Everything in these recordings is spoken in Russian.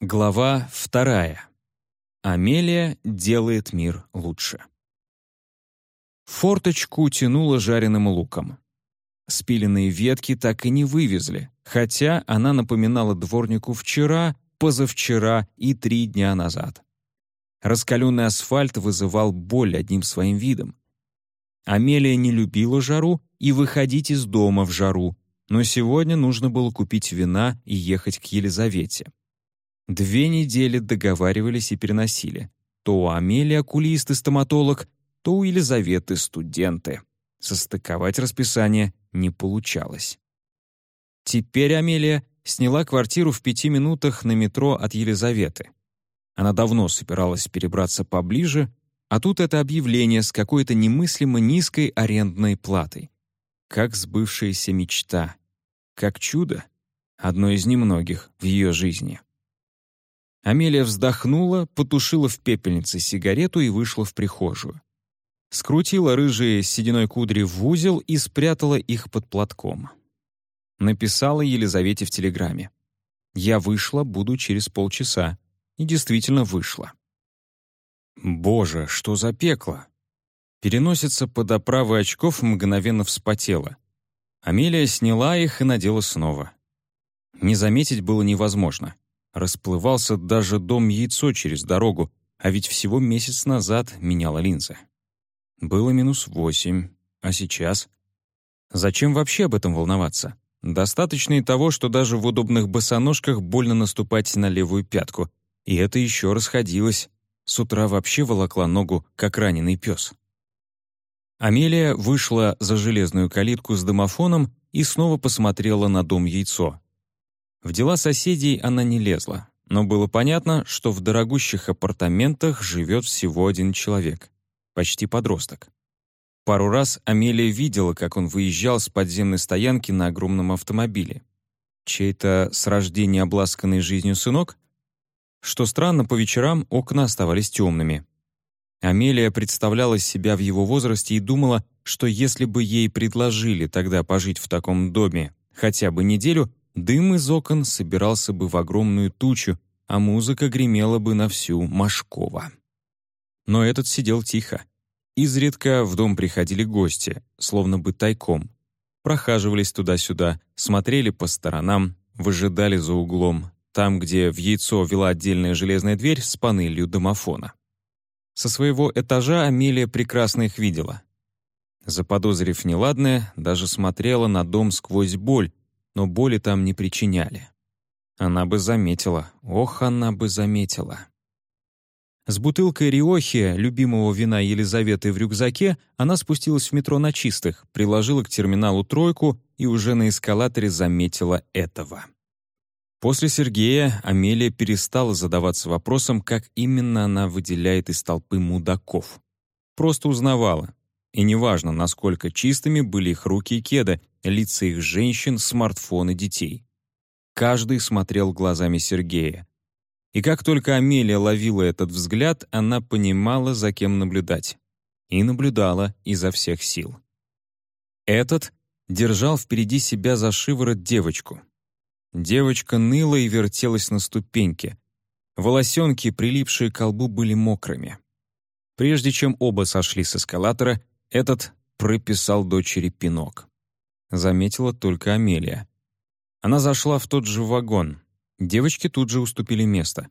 Глава вторая. Амелия делает мир лучше. Форточку тянуло жареным луком. Спиленные ветки так и не вывезли, хотя она напоминала дворнику вчера, позавчера и три дня назад. Раскаленный асфальт вызывал боль одним своим видом. Амелия не любила жару и выходить из дома в жару, но сегодня нужно было купить вина и ехать к Елизавете. Две недели договаривались и переносили. То у Амелии окулист и стоматолог, то у Елизаветы студенты. Состыковать расписание не получалось. Теперь Амелия сняла квартиру в пяти минутах на метро от Елизаветы. Она давно собиралась перебраться поближе, а тут это объявление с какой-то немыслимо низкой арендной платой. Как сбывшаяся мечта. Как чудо. Одно из немногих в ее жизни. Амелия вздохнула, потушила в пепельнице сигарету и вышла в прихожую. Скрутила рыжие сединой кудри в узел и спрятала их под платком. Написала Елизавете в телеграмме. «Я вышла, буду через полчаса». И действительно вышла. Боже, что за пекло! Переносится под оправы очков мгновенно вспотела. Амелия сняла их и надела снова. Не заметить было невозможно. Расплывался даже дом-яйцо через дорогу, а ведь всего месяц назад меняла линзы. Было минус восемь, а сейчас? Зачем вообще об этом волноваться? Достаточно и того, что даже в удобных босоножках больно наступать на левую пятку, и это еще расходилось. С утра вообще волокла ногу, как раненый пес. Амелия вышла за железную калитку с домофоном и снова посмотрела на дом-яйцо. В дела соседей она не лезла, но было понятно, что в дорогущих апартаментах живет всего один человек, почти подросток. Пару раз Амелия видела, как он выезжал с подземной стоянки на огромном автомобиле. Чей-то с рождения обласканный жизнью сынок? Что странно, по вечерам окна оставались темными. Амелия представляла себя в его возрасте и думала, что если бы ей предложили тогда пожить в таком доме хотя бы неделю, Дым из окон собирался бы в огромную тучу, а музыка гремела бы на всю Машкова. Но этот сидел тихо. Изредка в дом приходили гости, словно бы тайком. Прохаживались туда-сюда, смотрели по сторонам, выжидали за углом, там, где в яйцо вела отдельная железная дверь с панелью домофона. Со своего этажа Амелия прекрасно их видела. Заподозрив неладное, даже смотрела на дом сквозь боль, но боли там не причиняли. Она бы заметила, ох, она бы заметила. С бутылкой риохи, любимого вина Елизаветы в рюкзаке, она спустилась в метро на чистых, приложила к терминалу тройку и уже на эскалаторе заметила этого. После Сергея Амелия перестала задаваться вопросом, как именно она выделяет из толпы мудаков. Просто узнавала. И неважно, насколько чистыми были их руки и кеды, лица их женщин, смартфоны детей. Каждый смотрел глазами Сергея. И как только Амелия ловила этот взгляд, она понимала, за кем наблюдать. И наблюдала изо всех сил. Этот держал впереди себя за шиворот девочку. Девочка ныла и вертелась на ступеньке. Волосенки, прилипшие к колбу, были мокрыми. Прежде чем оба сошли с эскалатора, этот прописал дочери пинок заметила только Амелия. Она зашла в тот же вагон. Девочки тут же уступили место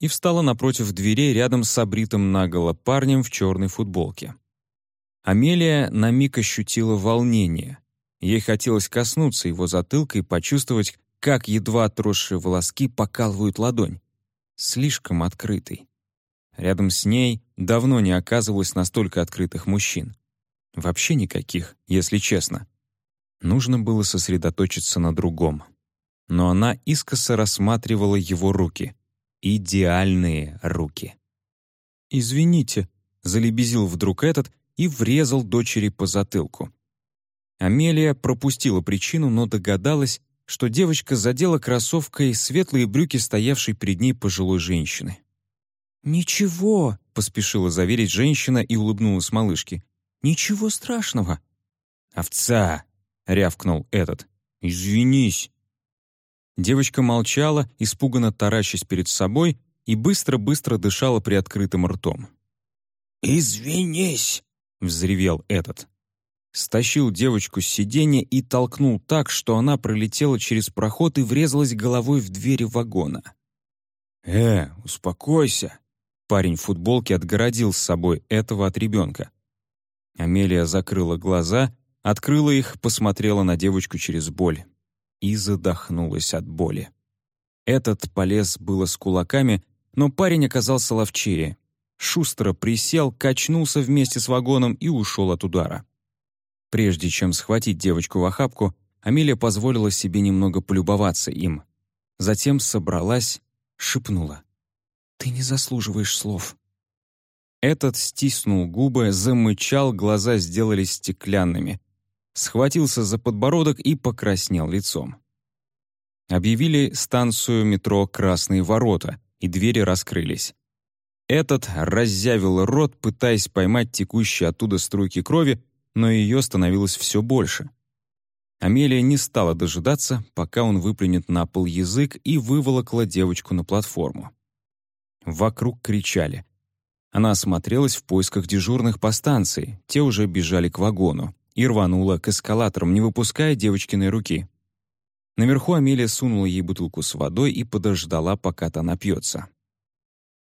и встала напротив дверей рядом с обритым наголо парнем в черной футболке. Амелия на миг ощутила волнение. Ей хотелось коснуться его затылка и почувствовать, как едва отросшие волоски покалывают ладонь. Слишком открытый. Рядом с ней давно не оказывалось настолько открытых мужчин. Вообще никаких, если честно. Нужно было сосредоточиться на другом. Но она искоса рассматривала его руки. Идеальные руки. «Извините», — залебезил вдруг этот и врезал дочери по затылку. Амелия пропустила причину, но догадалась, что девочка задела кроссовкой светлые брюки, стоявшей перед ней пожилой женщины. «Ничего», — поспешила заверить женщина и улыбнулась малышке. «Ничего страшного». «Овца!» — рявкнул этот. «Извинись». Девочка молчала, испуганно таращась перед собой, и быстро-быстро дышала приоткрытым ртом. «Извинись!» — взревел этот. Стащил девочку с сиденья и толкнул так, что она пролетела через проход и врезалась головой в двери вагона. «Э, успокойся!» Парень в футболке отгородил с собой этого от ребенка. Амелия закрыла глаза, открыла их, посмотрела на девочку через боль и задохнулась от боли. Этот полез было с кулаками, но парень оказался ловчее. Шустро присел, качнулся вместе с вагоном и ушел от удара. Прежде чем схватить девочку в охапку, Амелия позволила себе немного полюбоваться им. Затем собралась, шепнула. «Ты не заслуживаешь слов». Этот стиснул губы, замычал, глаза сделались стеклянными. Схватился за подбородок и покраснел лицом. Объявили станцию метро «Красные ворота», и двери раскрылись. Этот раззявил рот, пытаясь поймать текущие оттуда струйки крови, но ее становилось все больше. Амелия не стала дожидаться, пока он выплюнет на пол язык и выволокла девочку на платформу. Вокруг кричали. Она осмотрелась в поисках дежурных по станции, те уже бежали к вагону, и рванула к эскалаторам, не выпуская девочкиной руки. Наверху Амелия сунула ей бутылку с водой и подождала, пока та напьется.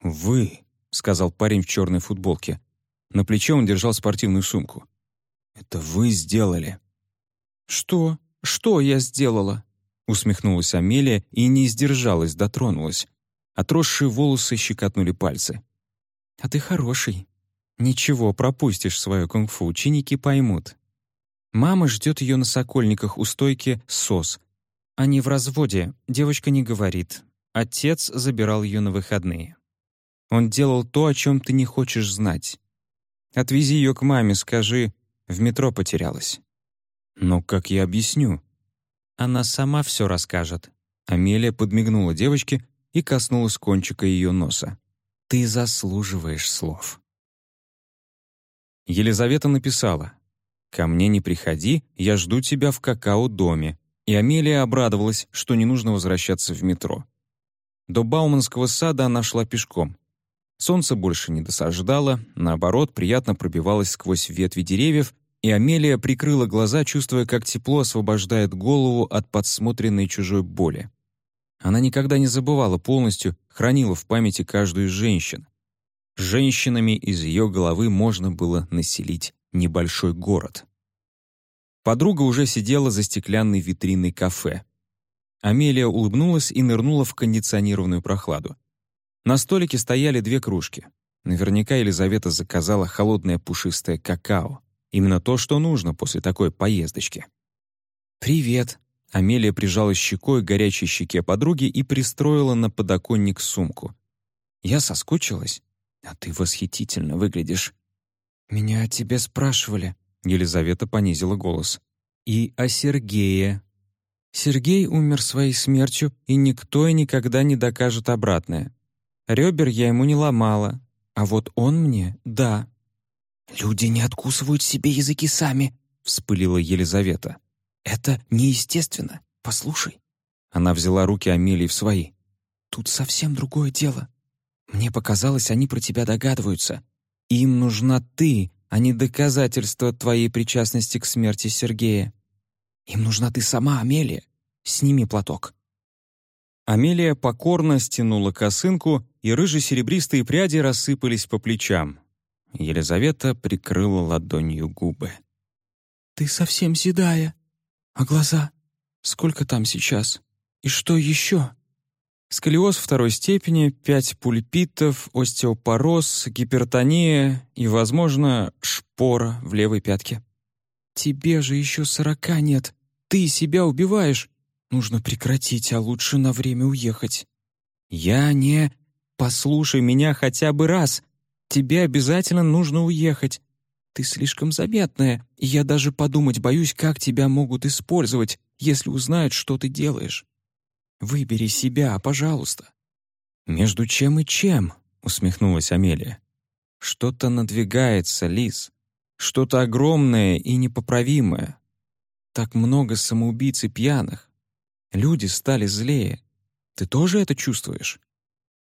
«Вы», — сказал парень в черной футболке. На плече он держал спортивную сумку. «Это вы сделали». «Что? Что я сделала?» Усмехнулась Амелия и не сдержалась, дотронулась. Отросшие волосы щекотнули пальцы. «А ты хороший. Ничего, пропустишь свое кунг-фу, ученики поймут. Мама ждет ее на Сокольниках у стойки СОС. Они в разводе, девочка не говорит. Отец забирал ее на выходные. Он делал то, о чем ты не хочешь знать. Отвези ее к маме, скажи, в метро потерялась. Но как я объясню? Она сама все расскажет. Амелия подмигнула девочке и коснулась кончика ее носа. Ты заслуживаешь слов. Елизавета написала «Ко мне не приходи, я жду тебя в какао-доме». И Амелия обрадовалась, что не нужно возвращаться в метро. До Бауманского сада она шла пешком. Солнце больше не досаждало, наоборот, приятно пробивалось сквозь ветви деревьев, и Амелия прикрыла глаза, чувствуя, как тепло освобождает голову от подсмотренной чужой боли. Она никогда не забывала полностью, хранила в памяти каждую из женщин. Женщинами из ее головы можно было населить небольшой город. Подруга уже сидела за стеклянной витриной кафе. Амелия улыбнулась и нырнула в кондиционированную прохладу. На столике стояли две кружки. Наверняка Елизавета заказала холодное пушистое какао. Именно то, что нужно после такой поездочки. «Привет!» Амелия прижала щекой к горячей щеке подруги и пристроила на подоконник сумку. «Я соскучилась. А ты восхитительно выглядишь». «Меня о тебе спрашивали», — Елизавета понизила голос. «И о Сергее». Сергей умер своей смертью, и никто и никогда не докажет обратное. Ребер я ему не ломала, а вот он мне — да». «Люди не откусывают себе языки сами», — вспылила Елизавета. «Это неестественно. Послушай». Она взяла руки Амелии в свои. «Тут совсем другое дело. Мне показалось, они про тебя догадываются. Им нужна ты, а не доказательство твоей причастности к смерти Сергея. Им нужна ты сама, Амелия. Сними платок». Амелия покорно стянула косынку, и рыже-серебристые пряди рассыпались по плечам. Елизавета прикрыла ладонью губы. «Ты совсем седая. А глаза? Сколько там сейчас? И что еще?» Сколиоз второй степени, пять пульпитов, остеопороз, гипертония и, возможно, шпора в левой пятке. «Тебе же еще сорока нет. Ты себя убиваешь. Нужно прекратить, а лучше на время уехать. Я не... Послушай меня хотя бы раз. Тебе обязательно нужно уехать. Ты слишком заметная, и я даже подумать боюсь, как тебя могут использовать, если узнают, что ты делаешь. Выбери себя, пожалуйста». «Между чем и чем?» — усмехнулась Амелия. «Что-то надвигается, Лис. Что-то огромное и непоправимое. Так много самоубийц и пьяных. Люди стали злее. Ты тоже это чувствуешь?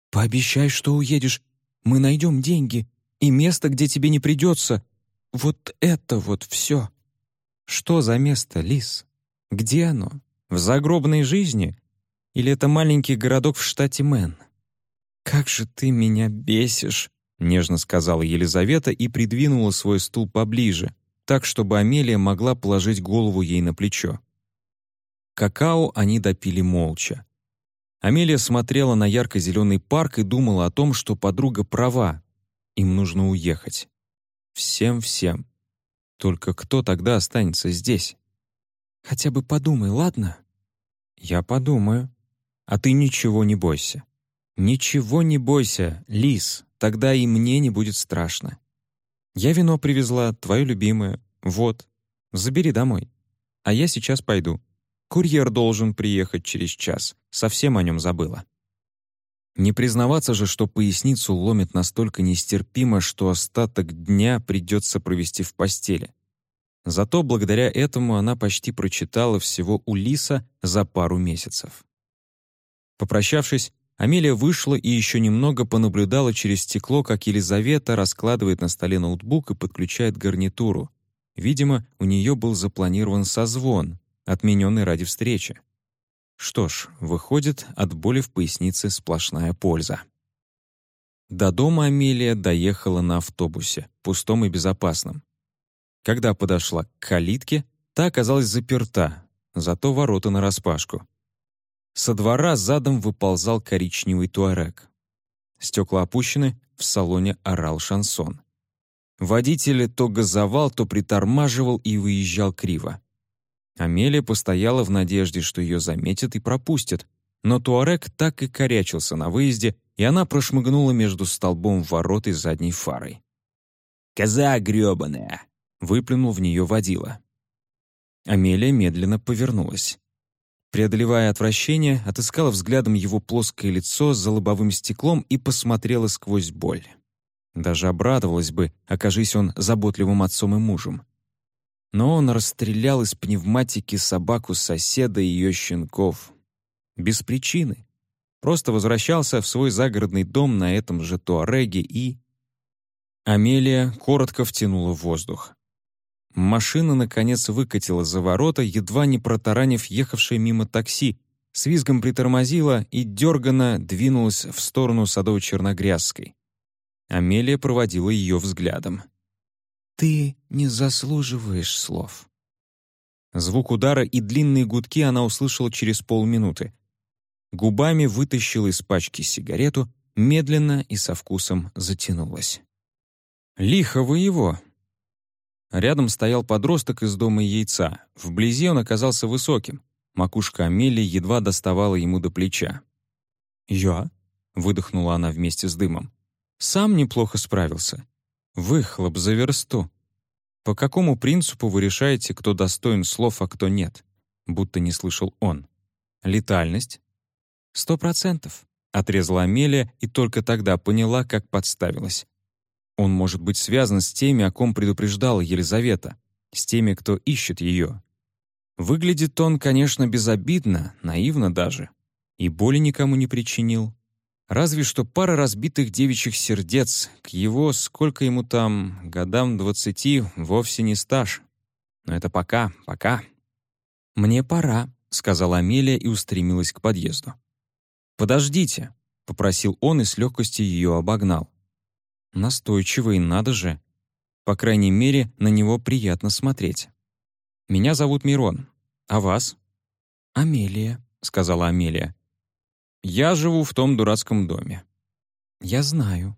Пообещай, что уедешь. Мы найдем деньги и место, где тебе не придется. Вот это вот все. Что за место, Лис? Где оно? В загробной жизни? Или это маленький городок в штате Мэн? «Как же ты меня бесишь!» — нежно сказала Елизавета и придвинула свой стул поближе, так, чтобы Амелия могла положить голову ей на плечо. Какао они допили молча. Амелия смотрела на ярко-зеленый парк и думала о том, что подруга права. Им нужно уехать. Всем-всем. Только кто тогда останется здесь? Хотя бы подумай, ладно? Я подумаю. А ты ничего не бойся. Ничего не бойся, Лис, тогда и мне не будет страшно. Я вино привезла, твое любимое. Вот, забери домой. А я сейчас пойду. Курьер должен приехать через час. Совсем о нем забыла. Не признаваться же, что поясницу ломит настолько нестерпимо, что остаток дня придется провести в постели. Зато благодаря этому она почти прочитала всего у Лиса за пару месяцев. Попрощавшись, Амелия вышла и еще немного понаблюдала через стекло, как Елизавета раскладывает на столе ноутбук и подключает гарнитуру. Видимо, у нее был запланирован созвон, отмененный ради встречи. Что ж, выходит, от боли в пояснице сплошная польза. До дома Амелия доехала на автобусе, пустом и безопасном. Когда подошла к калитке, та оказалась заперта, зато ворота нараспашку. Со двора задом выползал коричневый туарек. Стекла опущены, в салоне орал шансон. Водитель то газовал, то притормаживал и выезжал криво. Амелия постояла в надежде, что ее заметят и пропустят, но Туарек так и корячился на выезде, и она прошмыгнула между столбом ворот и задней фарой. «Коза грёбаная!» — выплюнул в нее водила. Амелия медленно повернулась. Преодолевая отвращение, отыскала взглядом его плоское лицо за лобовым стеклом и посмотрела сквозь боль. Даже обрадовалась бы, окажись он заботливым отцом и мужем. Но он расстрелял из пневматики собаку соседа и ее щенков. Без причины. Просто возвращался в свой загородный дом на этом же Туареге и... Амелия коротко втянула воздух. Машина, наконец, выкатила за ворота, едва не протаранив ехавшее мимо такси, с визгом притормозила и дерганно двинулась в сторону Садово-Черногрязской. Амелия проводила ее взглядом. «Ты не заслуживаешь слов». Звук удара и длинные гудки она услышала через полминуты. Губами вытащила из пачки сигарету, медленно и со вкусом затянулась. «Лихо вы его!» Рядом стоял подросток из дома яйца. Вблизи он оказался высоким. Макушка Амелии едва доставала ему до плеча. «Я?» — выдохнула она вместе с дымом. «Сам неплохо справился. Выхлоп за версту. По какому принципу вы решаете, кто достоин слов, а кто нет?» Будто не слышал он. «Летальность?» «Сто процентов», — отрезала Амелия и только тогда поняла, как подставилась. Он может быть связан с теми, о ком предупреждала Елизавета, с теми, кто ищет ее. Выглядит он, конечно, безобидно, наивно даже, и боли никому не причинил. Разве что пара разбитых девичьих сердец, к его, сколько ему там, годам двадцати, вовсе не стаж. Но это пока, пока. «Мне пора», — сказала Амелия и устремилась к подъезду. «Подождите», — попросил он и с легкостью ее обогнал. Настойчивый, надо же. По крайней мере, на него приятно смотреть. «Меня зовут Мирон. А вас?» «Амелия», — сказала Амелия. «Я живу в том дурацком доме». «Я знаю».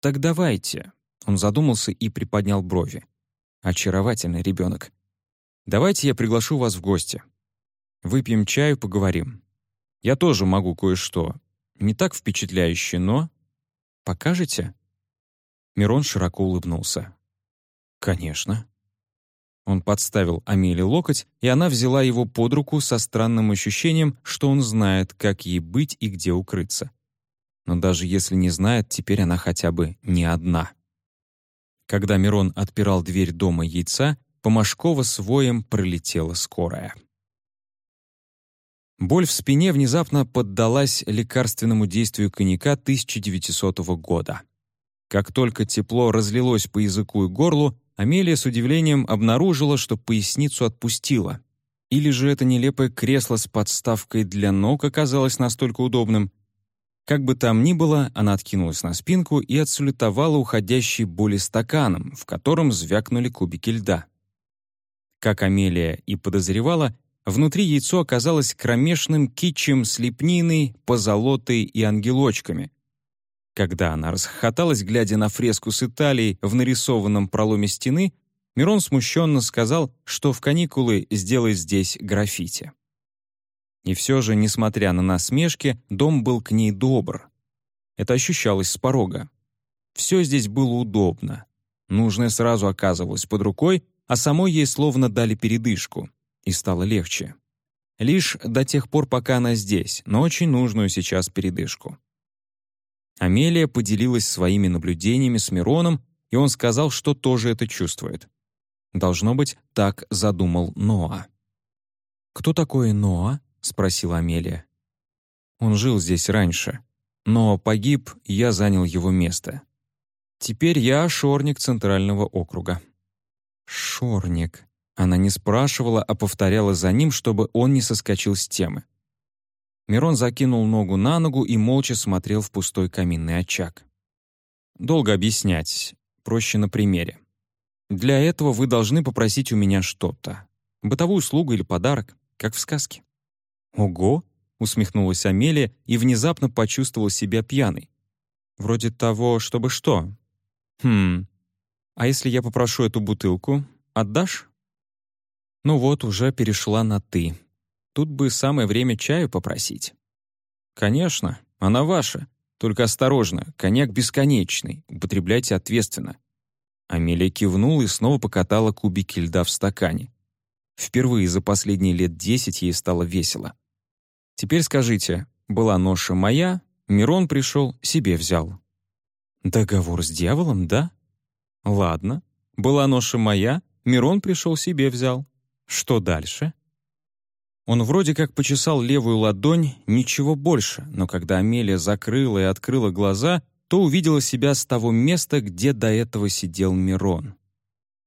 «Так давайте». Он задумался и приподнял брови. «Очаровательный ребенок. Давайте я приглашу вас в гости. Выпьем чаю, поговорим. Я тоже могу кое-что. Не так впечатляюще, но... Покажете?» Мирон широко улыбнулся. «Конечно». Он подставил Амеле локоть, и она взяла его под руку со странным ощущением, что он знает, как ей быть и где укрыться. Но даже если не знает, теперь она хотя бы не одна. Когда Мирон отпирал дверь дома яйца, по Машкова с воем пролетела скорая. Боль в спине внезапно поддалась лекарственному действию коньяка 1900 года. Как только тепло разлилось по языку и горлу, Амелия с удивлением обнаружила, что поясницу отпустила. Или же это нелепое кресло с подставкой для ног оказалось настолько удобным. Как бы там ни было, она откинулась на спинку и отсулетовала уходящей боли стаканом, в котором звякнули кубики льда. Как Амелия и подозревала, внутри яйцо оказалось кромешным китчем с лепниной, позолотой и ангелочками. Когда она расхохоталась, глядя на фреску с Италией в нарисованном проломе стены, Мирон смущенно сказал, что в каникулы сделает здесь граффити. И все же, несмотря на насмешки, дом был к ней добр. Это ощущалось с порога. Все здесь было удобно. Нужное сразу оказывалось под рукой, а самой ей словно дали передышку, и стало легче. Лишь до тех пор, пока она здесь, но очень нужную сейчас передышку. Амелия поделилась своими наблюдениями с Мироном, и он сказал, что тоже это чувствует. Должно быть, так задумал Ноа. «Кто такой Ноа?» — спросила Амелия. «Он жил здесь раньше. Но погиб, я занял его место. Теперь я шорник Центрального округа». «Шорник». Она не спрашивала, а повторяла за ним, чтобы он не соскочил с темы. Мирон закинул ногу на ногу и молча смотрел в пустой каминный очаг. «Долго объяснять. Проще на примере. Для этого вы должны попросить у меня что-то. Бытовую услугу или подарок, как в сказке». «Ого!» — усмехнулась Амелия и внезапно почувствовала себя пьяной. «Вроде того, чтобы что?» «Хм... А если я попрошу эту бутылку, отдашь?» Ну вот, уже перешла на «ты». Тут бы самое время чаю попросить. «Конечно, она ваша. Только осторожно, коньяк бесконечный, употребляйте ответственно. Амелия кивнула и снова покатала кубики льда в стакане. Впервые за последние лет десять ей стало весело. «Теперь скажите, была ноша моя, Мирон пришел, себе взял». «Договор с дьяволом, да?» «Ладно. Была ноша моя, Мирон пришел, себе взял. Что дальше?» Он вроде как почесал левую ладонь, ничего больше, но когда Амелия закрыла и открыла глаза, то увидела себя с того места, где до этого сидел Мирон.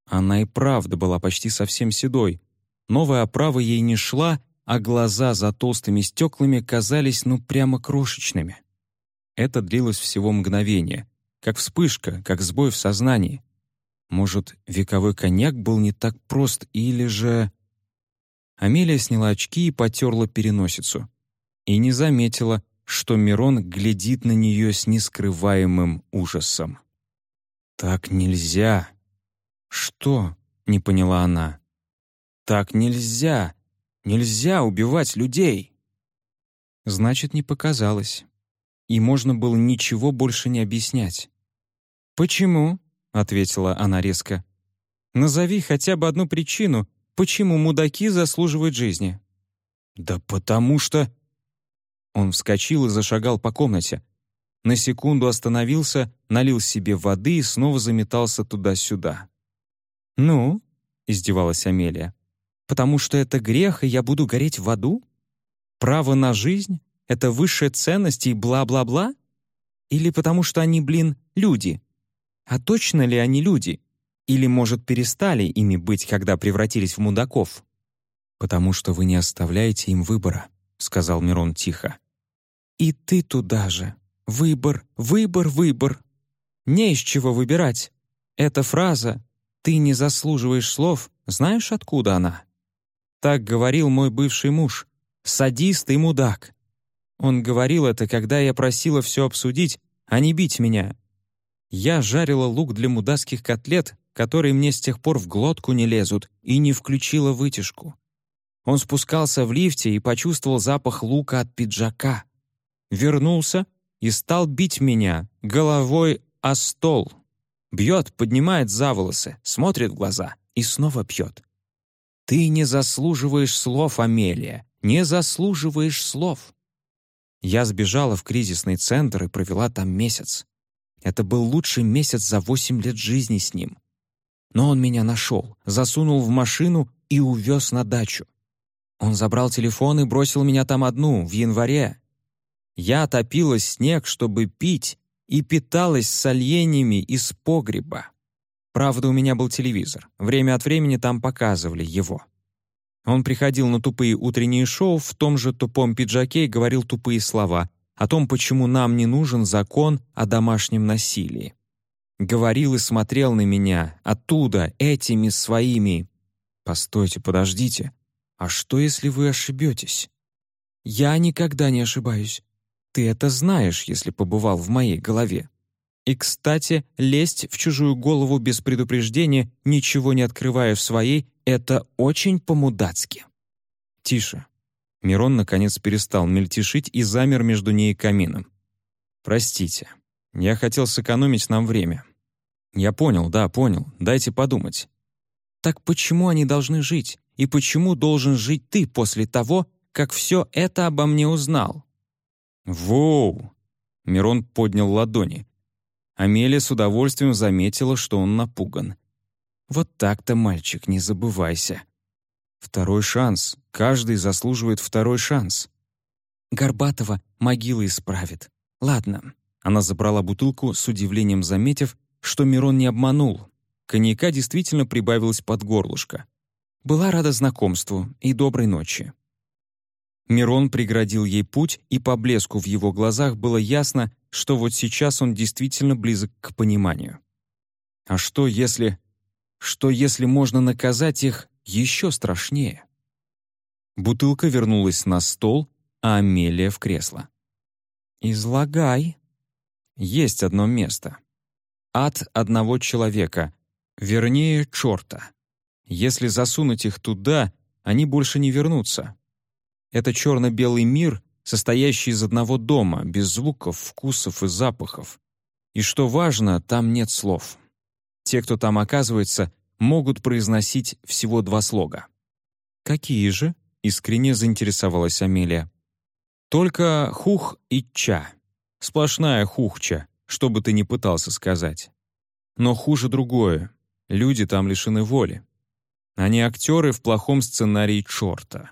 Она и правда была почти совсем седой. Новая оправа ей не шла, а глаза за толстыми стеклами казались ну прямо крошечными. Это длилось всего мгновение, как вспышка, как сбой в сознании. Может, вековой коньяк был не так прост, или же... Амелия сняла очки и потерла переносицу. И не заметила, что Мирон глядит на нее с нескрываемым ужасом. «Так нельзя!» «Что?» — не поняла она. «Так нельзя! Нельзя убивать людей!» Значит, не показалось. И можно было ничего больше не объяснять. «Почему?» — ответила она резко. «Назови хотя бы одну причину, почему мудаки заслуживают жизни». «Да потому что...» Он вскочил и зашагал по комнате. На секунду остановился, налил себе воды и снова заметался туда-сюда. «Ну?» — издевалась Амелия. «Потому что это грех, и я буду гореть в аду? Право на жизнь — это высшая ценность и бла-бла-бла? Или потому что они, блин, люди? А точно ли они люди? Или, может, перестали ими быть, когда превратились в мудаков?» «Потому что вы не оставляете им выбора», — сказал Мирон тихо. И ты туда же. Выбор, выбор, выбор. Не из чего выбирать. Эта фраза «ты не заслуживаешь слов» знаешь, откуда она? Так говорил мой бывший муж. Садист и мудак. Он говорил это, когда я просила все обсудить, а не бить меня. Я жарила лук для мудацких котлет, которые мне с тех пор в глотку не лезут, и не включила вытяжку. Он спускался в лифте и почувствовал запах лука от пиджака вернулся и стал бить меня головой о стол. Бьет, поднимает за волосы, смотрит в глаза и снова бьет. «Ты не заслуживаешь слов, Амелия, не заслуживаешь слов». Я сбежала в кризисный центр и провела там месяц. Это был лучший месяц за восемь лет жизни с ним. Но он меня нашел, засунул в машину и увез на дачу. Он забрал телефон и бросил меня там одну, в январе. Я топила снег, чтобы пить, и питалась соленьями из погреба. Правда, у меня был телевизор. Время от времени там показывали его. Он приходил на тупые утренние шоу в том же тупом пиджаке и говорил тупые слова о том, почему нам не нужен закон о домашнем насилии. Говорил и смотрел на меня оттуда, этими своими. «Постойте, подождите. А что, если вы ошибетесь?» «Я никогда не ошибаюсь. Ты это знаешь, если побывал в моей голове. И, кстати, лезть в чужую голову без предупреждения, ничего не открывая в своей, это очень по-мудацки. Тише. Мирон наконец перестал мельтешить и замер между ней и камином. «Простите. Я хотел сэкономить нам время». «Я понял, да, понял. Дайте подумать». «Так почему они должны жить? И почему должен жить ты после того, как все это обо мне узнал?» «Воу!» — Мирон поднял ладони. Амелия с удовольствием заметила, что он напуган. «Вот так-то, мальчик, не забывайся. Второй шанс. Каждый заслуживает второй шанс». «Горбатова могила исправит. Ладно». Она забрала бутылку, с удивлением заметив, что Мирон не обманул. Коньяка действительно прибавилось под горлышко. «Была рада знакомству и доброй ночи». Мирон преградил ей путь, и по блеску в его глазах было ясно, что вот сейчас он действительно близок к пониманию. А что если... Что если можно наказать их еще страшнее? Бутылка вернулась на стол, а Амелия в кресло. «Излагай». Есть одно место. Ад одного человека, вернее, черта. Если засунуть их туда, они больше не вернутся. Это черно-белый мир, состоящий из одного дома, без звуков, вкусов и запахов. И что важно, там нет слов. Те, кто там оказывается, могут произносить всего два слога. «Какие же?» — искренне заинтересовалась Амелия. «Только хух и ча. Сплошная хухча, что бы ты ни пытался сказать. Но хуже другое. Люди там лишены воли. Они актеры в плохом сценарии чёрта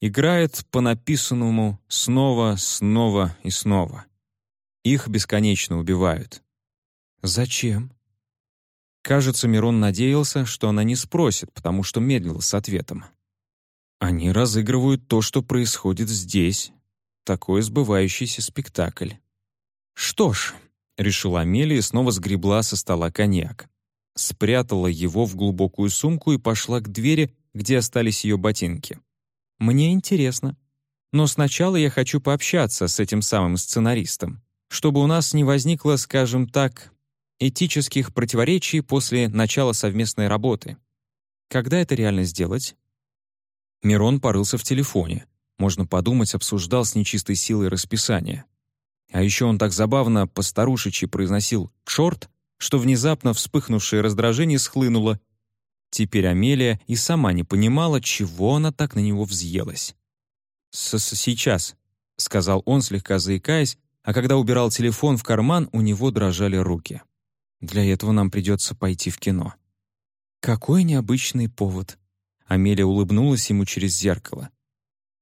играет по написанному снова, снова и снова. Их бесконечно убивают. Зачем? Кажется, Мирон надеялся, что она не спросит, потому что медлил с ответом. Они разыгрывают то, что происходит здесь. Такой сбывающийся спектакль. Что ж, решила Амелия и снова сгребла со стола коньяк. Спрятала его в глубокую сумку и пошла к двери, где остались ее ботинки. Мне интересно. Но сначала я хочу пообщаться с этим самым сценаристом, чтобы у нас не возникло, скажем так, этических противоречий после начала совместной работы. Когда это реально сделать? Мирон порылся в телефоне. Можно подумать, обсуждал с нечистой силой расписание. А еще он так забавно по-старушечи произносил «чёрт», что внезапно вспыхнувшее раздражение схлынуло, Теперь Амелия и сама не понимала, чего она так на него взъелась. «С -с «Сейчас», — сказал он, слегка заикаясь, а когда убирал телефон в карман, у него дрожали руки. «Для этого нам придется пойти в кино». «Какой необычный повод!» Амелия улыбнулась ему через зеркало.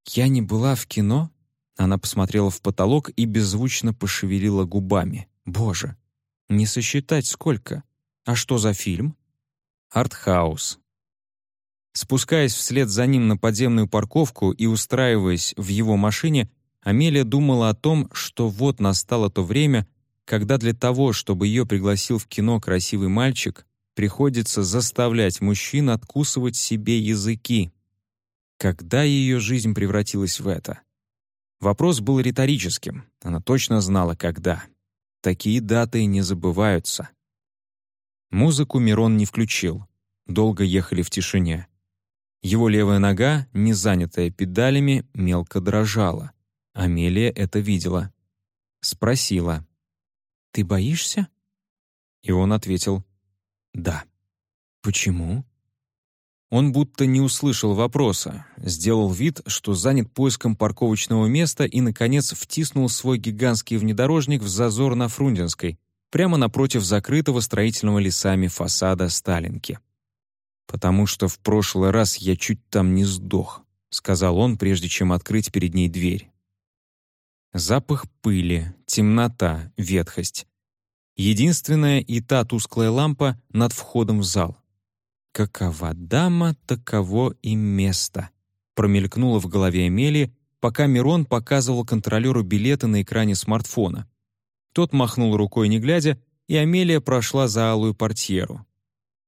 «Я не была в кино?» Она посмотрела в потолок и беззвучно пошевелила губами. «Боже, не сосчитать сколько! А что за фильм?» Артхаус. Спускаясь вслед за ним на подземную парковку и устраиваясь в его машине, Амелия думала о том, что вот настало то время, когда для того, чтобы ее пригласил в кино красивый мальчик, приходится заставлять мужчин откусывать себе языки. Когда ее жизнь превратилась в это? Вопрос был риторическим, она точно знала, когда. Такие даты не забываются. Музыку Мирон не включил. Долго ехали в тишине. Его левая нога, не занятая педалями, мелко дрожала. Амелия это видела. Спросила. «Ты боишься?» И он ответил «Да». «Почему?» Он будто не услышал вопроса, сделал вид, что занят поиском парковочного места и, наконец, втиснул свой гигантский внедорожник в зазор на Фрунзенской, прямо напротив закрытого строительного лесами фасада Сталинки. «Потому что в прошлый раз я чуть там не сдох», — сказал он, прежде чем открыть перед ней дверь. Запах пыли, темнота, ветхость. Единственная и та тусклая лампа над входом в зал. «Какова дама, таково и место», промелькнуло в голове Амелии, пока Мирон показывал контролеру билеты на экране смартфона. Тот махнул рукой, не глядя, и Амелия прошла за алую портьеру.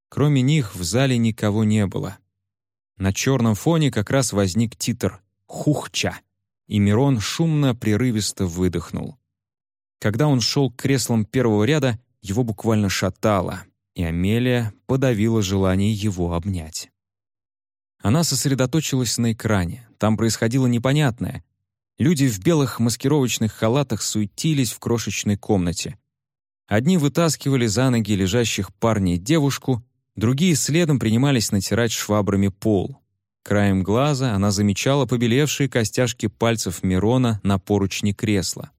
Кроме них в зале никого не было. На черном фоне как раз возник титр «Хухча», и Мирон шумно, прерывисто выдохнул. Когда он шел к креслам первого ряда, его буквально шатало, и Амелия подавила желание его обнять. Она сосредоточилась на экране. Там происходило непонятное. Люди в белых маскировочных халатах суетились в крошечной комнате. Одни вытаскивали за ноги лежащих парней девушку, другие следом принимались натирать швабрами пол. Краем глаза она замечала побелевшие костяшки пальцев Мирона на поручне кресла.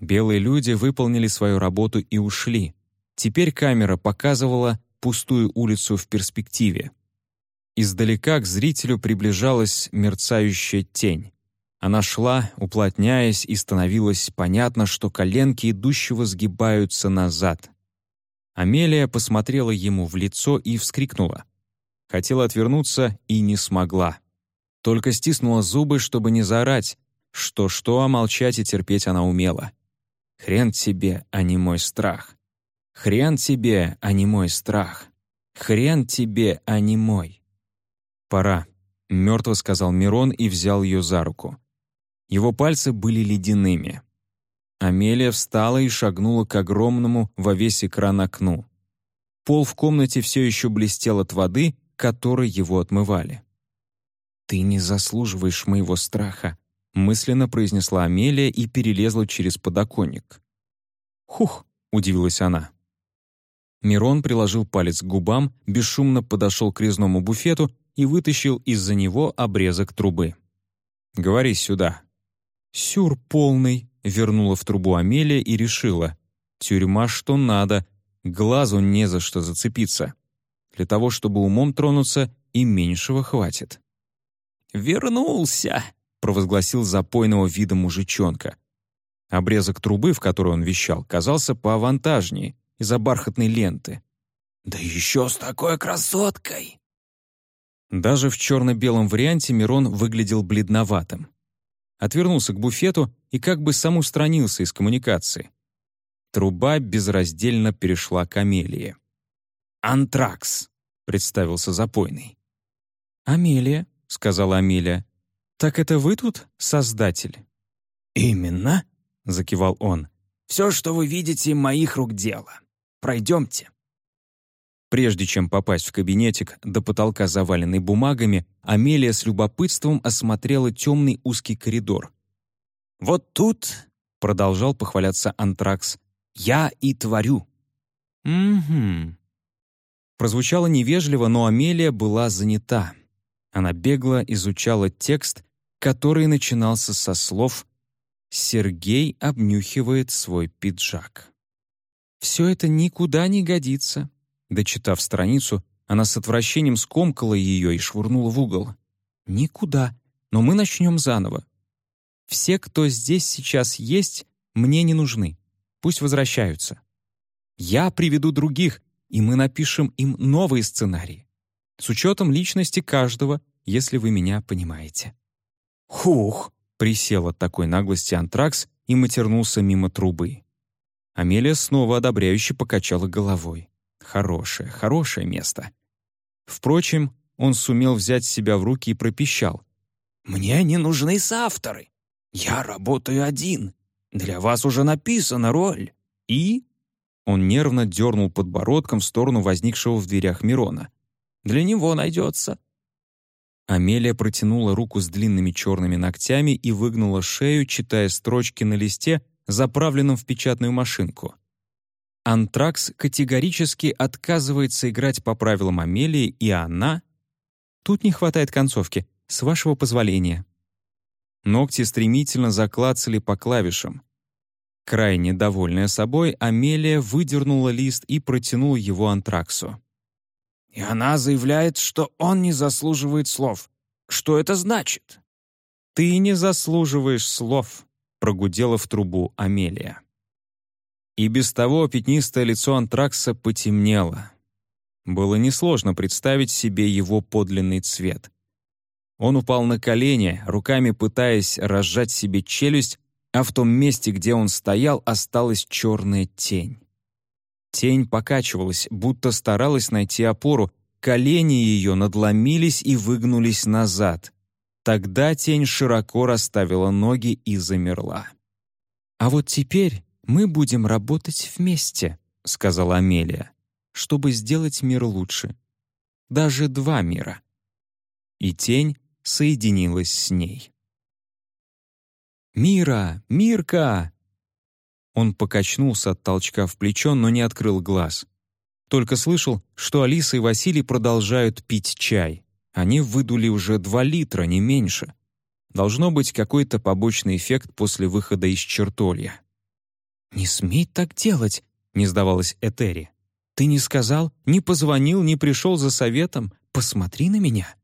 Белые люди выполнили свою работу и ушли. Теперь камера показывала пустую улицу в перспективе. Издалека к зрителю приближалась мерцающая тень. Она шла, уплотняясь, и становилось понятно, что коленки идущего сгибаются назад. Амелия посмотрела ему в лицо и вскрикнула. Хотела отвернуться и не смогла. Только стиснула зубы, чтобы не заорать. Что-что, а молчать и терпеть она умела. Хрен тебе, а не мой страх. Хрен тебе, а не мой страх. Хрен тебе, а не мой. «Пора», — мертво сказал Мирон и взял ее за руку. Его пальцы были ледяными. Амелия встала и шагнула к огромному во весь экран окну. Пол в комнате все еще блестел от воды, которой его отмывали. «Ты не заслуживаешь моего страха», — мысленно произнесла Амелия и перелезла через подоконник. «Хух!» — удивилась она. Мирон приложил палец к губам, бесшумно подошел к резному буфету и вытащил из-за него обрезок трубы. «Говори сюда». «Сюр полный», — вернула в трубу Амелия и решила. «Тюрьма что надо, глазу не за что зацепиться. Для того, чтобы умом тронуться, и меньшего хватит». «Вернулся», — провозгласил запойного вида мужичонка. Обрезок трубы, в которой он вещал, казался поавантажнее, из-за бархатной ленты. «Да еще с такой красоткой!» Даже в черно-белом варианте Мирон выглядел бледноватым. Отвернулся к буфету и как бы сам устранился из коммуникации. Труба безраздельно перешла к Амелии. «Антракс», — представился запойный. «Амелия», — сказала Амелия. «Так это вы тут создатель?» «Именно», — закивал он. «Все, что вы видите, моих рук дело. Пройдемте». Прежде чем попасть в кабинетик, до потолка заваленный бумагами, Амелия с любопытством осмотрела темный узкий коридор. «Вот тут», — продолжал похваляться Антракс, — «я и творю». «Угу». Прозвучало невежливо, но Амелия была занята. Она бегло изучала текст, который начинался со слов «Сергей обнюхивает свой пиджак». «Все это никуда не годится», Дочитав страницу, она с отвращением скомкала ее и швырнула в угол. «Никуда. Но мы начнем заново. Все, кто здесь сейчас есть, мне не нужны. Пусть возвращаются. Я приведу других, и мы напишем им новые сценарии. С учетом личности каждого, если вы меня понимаете». «Хух!» — присел от такой наглости антракс и матернулся мимо трубы. Амелия снова одобряюще покачала головой. Хорошее, хорошее место. Впрочем, он сумел взять себя в руки и пропищал. «Мне не нужны соавторы. Я работаю один. Для вас уже написана роль. И...» Он нервно дернул подбородком в сторону возникшего в дверях Мирона. «Для него найдется». Амелия протянула руку с длинными черными ногтями и выгнула шею, читая строчки на листе, заправленном в печатную машинку. Антракс категорически отказывается играть по правилам Амелии, и она... Тут не хватает концовки, с вашего позволения. Ногти стремительно заклацали по клавишам. Крайне довольная собой, Амелия выдернула лист и протянула его Антраксу. «И она заявляет, что он не заслуживает слов. Что это значит?» «Ты не заслуживаешь слов», — прогудела в трубу Амелия. И без того пятнистое лицо антракса потемнело. Было несложно представить себе его подлинный цвет. Он упал на колени, руками пытаясь разжать себе челюсть, а в том месте, где он стоял, осталась черная тень. Тень покачивалась, будто старалась найти опору, колени ее надломились и выгнулись назад. Тогда тень широко расставила ноги и замерла. «А вот теперь мы будем работать вместе», — сказала Амелия, «чтобы сделать мир лучше. Даже два мира». И тень соединилась с ней. «Мира! Мирка!» Он покачнулся от толчка в плечо, но не открыл глаз. Только слышал, что Алиса и Василий продолжают пить чай. Они выдули уже два литра, не меньше. Должно быть какой-то побочный эффект после выхода из чертолья. «Не смей так делать», — не сдавалась Этери. «Ты не сказал, не позвонил, не пришел за советом. Посмотри на меня».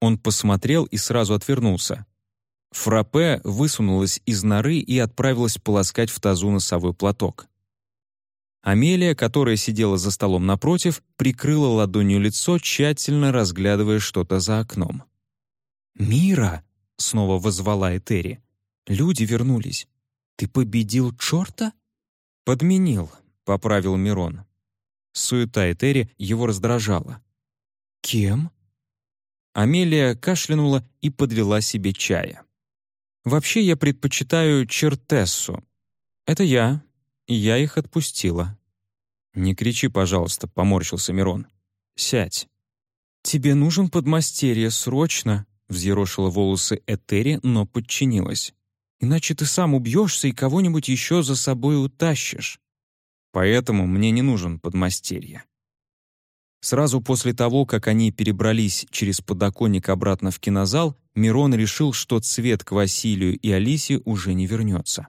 Он посмотрел и сразу отвернулся. Фраппе высунулась из норы и отправилась полоскать в тазу носовой платок. Амелия, которая сидела за столом напротив, прикрыла ладонью лицо, тщательно разглядывая что-то за окном. «Мира!» — снова возвала Этери. «Люди вернулись. Ты победил чёрта?» «Подменил», — поправил Мирон. Суета Этери его раздражала. «Кем?» Амелия кашлянула и подлила себе чая. Вообще я предпочитаю чертессу. Это я, и я их отпустила. Не кричи, пожалуйста, поморщился Мирон. Сядь. Тебе нужен подмастерье срочно, взъерошила волосы Этери, но подчинилась. Иначе ты сам убьешься и кого-нибудь еще за собой утащишь. Поэтому мне не нужен подмастерье. Сразу после того, как они перебрались через подоконник обратно в кинозал, Мирон решил, что цвет к Василию и Алисе уже не вернется.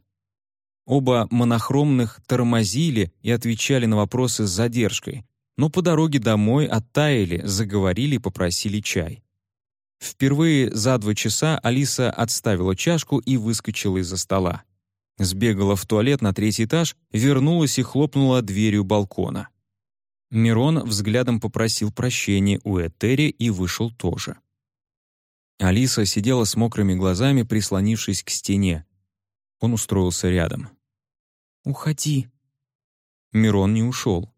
Оба монохромных тормозили и отвечали на вопросы с задержкой, но по дороге домой оттаяли, заговорили и попросили чай. Впервые за два часа Алиса отставила чашку и выскочила из-за стола. Сбегала в туалет на третий этаж, вернулась и хлопнула дверью балкона. Мирон взглядом попросил прощения у Этери и вышел тоже. Алиса сидела с мокрыми глазами, прислонившись к стене. Он устроился рядом. «Уходи». Мирон не ушел.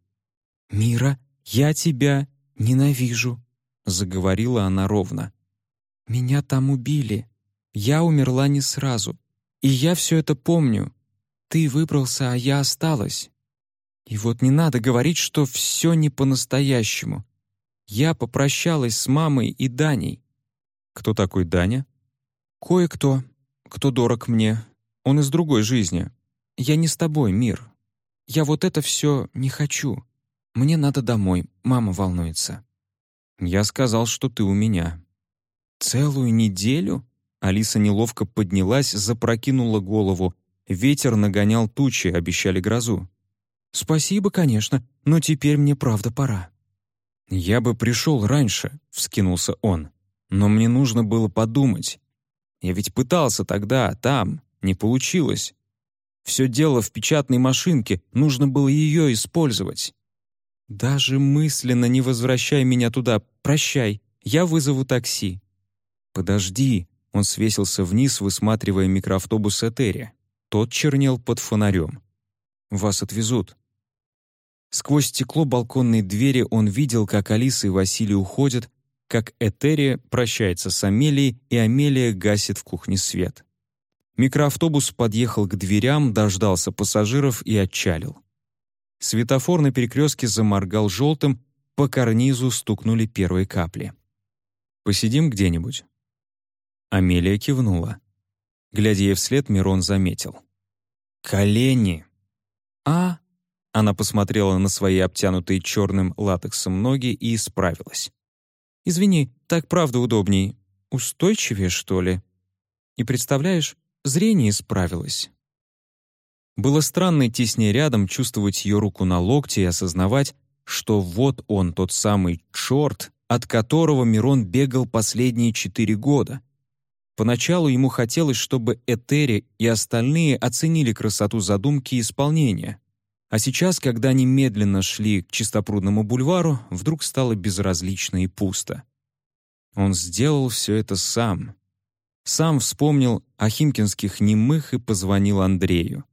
«Мира, я тебя ненавижу», — заговорила она ровно. «Меня там убили. Я умерла не сразу. И я все это помню. Ты выбрался, а я осталась. И вот не надо говорить, что все не по-настоящему. Я попрощалась с мамой и Даней. Кто такой Даня? Кое-кто, кто дорог мне. Он из другой жизни. Я не с тобой, мир. Я вот это все не хочу. Мне надо домой, мама волнуется. Я сказал, что ты у меня. Целую неделю? Алиса неловко поднялась, запрокинула голову. Ветер нагонял тучи, обещали грозу. «Спасибо, конечно, но теперь мне правда пора». «Я бы пришел раньше», — вскинулся он. «Но мне нужно было подумать. Я ведь пытался тогда, там, не получилось. Все дело в печатной машинке, нужно было ее использовать». «Даже мысленно не возвращай меня туда, прощай, я вызову такси». «Подожди», — он свесился вниз, высматривая микроавтобус Этери. Тот чернел под фонарем. «Вас отвезут». Сквозь стекло балконной двери он видел, как Алиса и Василий уходят, как Этерия прощается с Амелией, и Амелия гасит в кухне свет. Микроавтобус подъехал к дверям, дождался пассажиров и отчалил. Светофор на перекрестке заморгал желтым, по карнизу стукнули первые капли. «Посидим где-нибудь?» Амелия кивнула. Глядя ей вслед, Мирон заметил. «Колени!» «А?» Она посмотрела на свои обтянутые черным латексом ноги и исправилась. «Извини, так правда удобней. Устойчивее, что ли?» И представляешь, зрение исправилось. Было странно идти с ней рядом, чувствовать ее руку на локте и осознавать, что вот он, тот самый черт, от которого Мирон бегал последние четыре года. Поначалу ему хотелось, чтобы Этери и остальные оценили красоту задумки и исполнения. А сейчас, когда они медленно шли к Чистопрудному бульвару, вдруг стало безразлично и пусто. Он сделал все это сам. Сам вспомнил о химкинских немых и позвонил Андрею.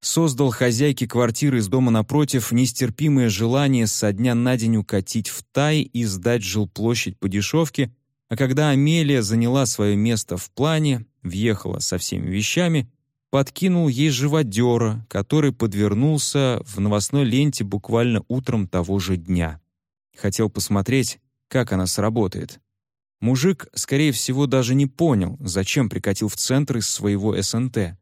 Создал хозяйке квартиры из дома напротив нестерпимое желание со дня на день укатить в тай и сдать жилплощадь по дешевке, а когда Амелия заняла свое место в плане, въехала со всеми вещами, подкинул ей живодера, который подвернулся в новостной ленте буквально утром того же дня. Хотел посмотреть, как она сработает. Мужик, скорее всего, даже не понял, зачем прикатил в центр из своего СНТ.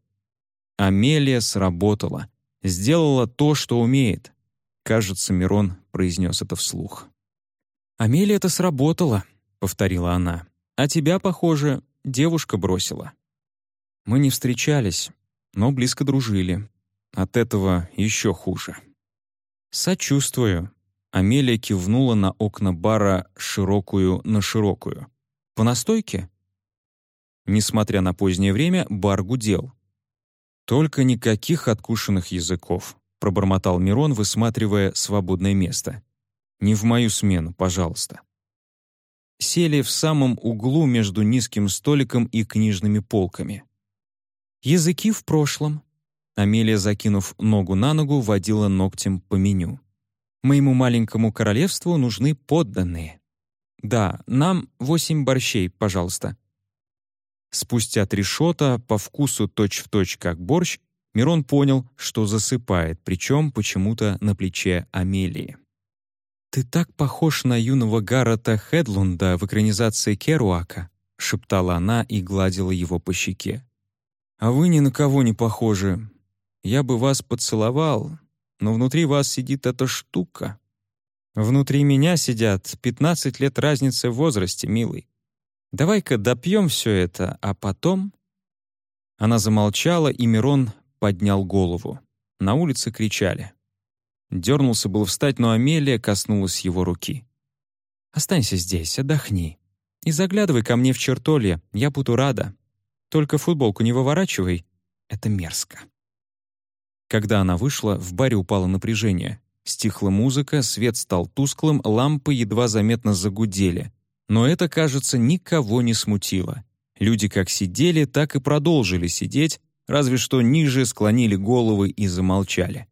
Амелия сработала. Сделала то, что умеет. Кажется, Мирон произнес это вслух. «Амелия это сработала», — повторила она. «А тебя, похоже, девушка бросила». Мы не встречались, но близко дружили. От этого еще хуже. «Сочувствую», — Амелия кивнула на окна бара широкую на широкую. «По настойке?» Несмотря на позднее время, бар гудел. «Только никаких откушенных языков», — пробормотал Мирон, высматривая свободное место. «Не в мою смену, пожалуйста». Сели в самом углу между низким столиком и книжными полками. «Языки в прошлом». Амелия, закинув ногу на ногу, водила ногтем по меню. «Моему маленькому королевству нужны подданные. Да, нам восемь борщей, пожалуйста». Спустя три шота, по вкусу точь-в-точь точь как борщ, Мирон понял, что засыпает, причем почему-то на плече Амелии. «Ты так похож на юного Гаррета Хедлунда в экранизации Керуака», — шептала она и гладила его по щеке. «А вы ни на кого не похожи. Я бы вас поцеловал, но внутри вас сидит эта штука. Внутри меня сидят 15 лет разницы в возрасте, милый. Давай-ка допьем все это, а потом...» Она замолчала, и Мирон поднял голову. На улице кричали. Дернулся был встать, но Амелия коснулась его руки. «Останься здесь, отдохни. И заглядывай ко мне в чертолье, я буду рада. Только футболку не выворачивай. Это мерзко». Когда она вышла, в баре упало напряжение. Стихла музыка, свет стал тусклым, лампы едва заметно загудели. Но это, кажется, никого не смутило. Люди как сидели, так и продолжили сидеть, разве что ниже склонили головы и замолчали.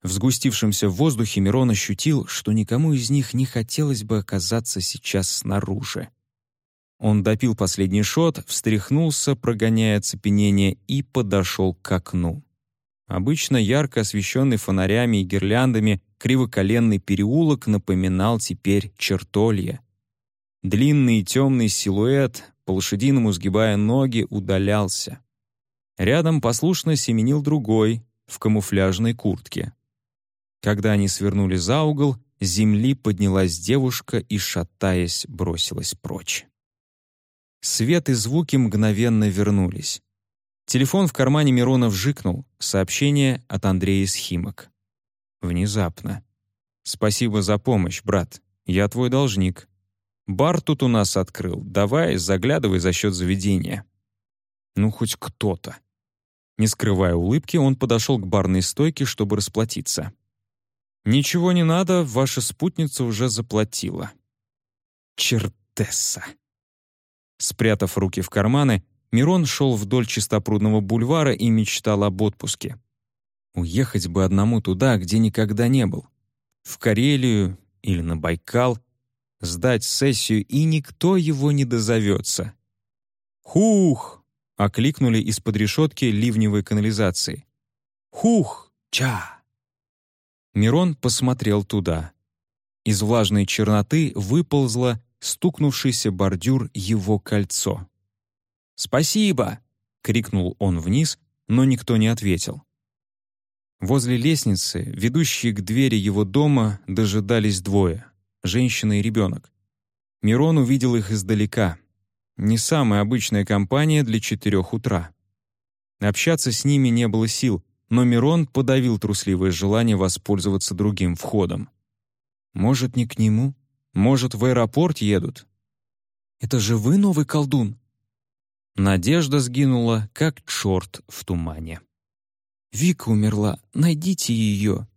В сгустившемся воздухе Мирон ощутил, что никому из них не хотелось бы оказаться сейчас снаружи. Он допил последний шот, встряхнулся, прогоняя оцепенение, и подошел к окну. Обычно ярко освещенный фонарями и гирляндами кривоколенный переулок напоминал теперь чертолье. Длинный темный силуэт, по-лошадиному сгибая ноги, удалялся. Рядом послушно семенил другой, в камуфляжной куртке. Когда они свернули за угол, с земли поднялась девушка и, шатаясь, бросилась прочь. Свет и звуки мгновенно вернулись. Телефон в кармане Мирона вжикнул. Сообщение от Андрея Схимок. Внезапно. «Спасибо за помощь, брат. Я твой должник. Бар тут у нас открыл. Давай, заглядывай за счет заведения». Ну, хоть кто-то. Не скрывая улыбки, он подошел к барной стойке, чтобы расплатиться. «Ничего не надо, ваша спутница уже заплатила». «Чертесса!» Спрятав руки в карманы, Мирон шел вдоль чистопрудного бульвара и мечтал об отпуске. Уехать бы одному туда, где никогда не был. В Карелию или на Байкал, сдать сессию, и никто его не дозовется. «Хух!» — окликнули из-под решетки ливневой канализации. «Хух! Ча!» Мирон посмотрел туда. Из влажной черноты выползло стукнувшийся бордюр его кольцо. «Спасибо!» — крикнул он вниз, но никто не ответил. Возле лестницы, ведущей к двери его дома, дожидались двое — женщина и ребенок. Мирон увидел их издалека. Не самая обычная компания для четырех утра. Общаться с ними не было сил, но Мирон подавил трусливое желание воспользоваться другим входом. Может, не к нему? Может, в аэропорт едут?» «Это же вы новый колдун?» Надежда сгинула, как черт в тумане. «Вика умерла, найдите ее.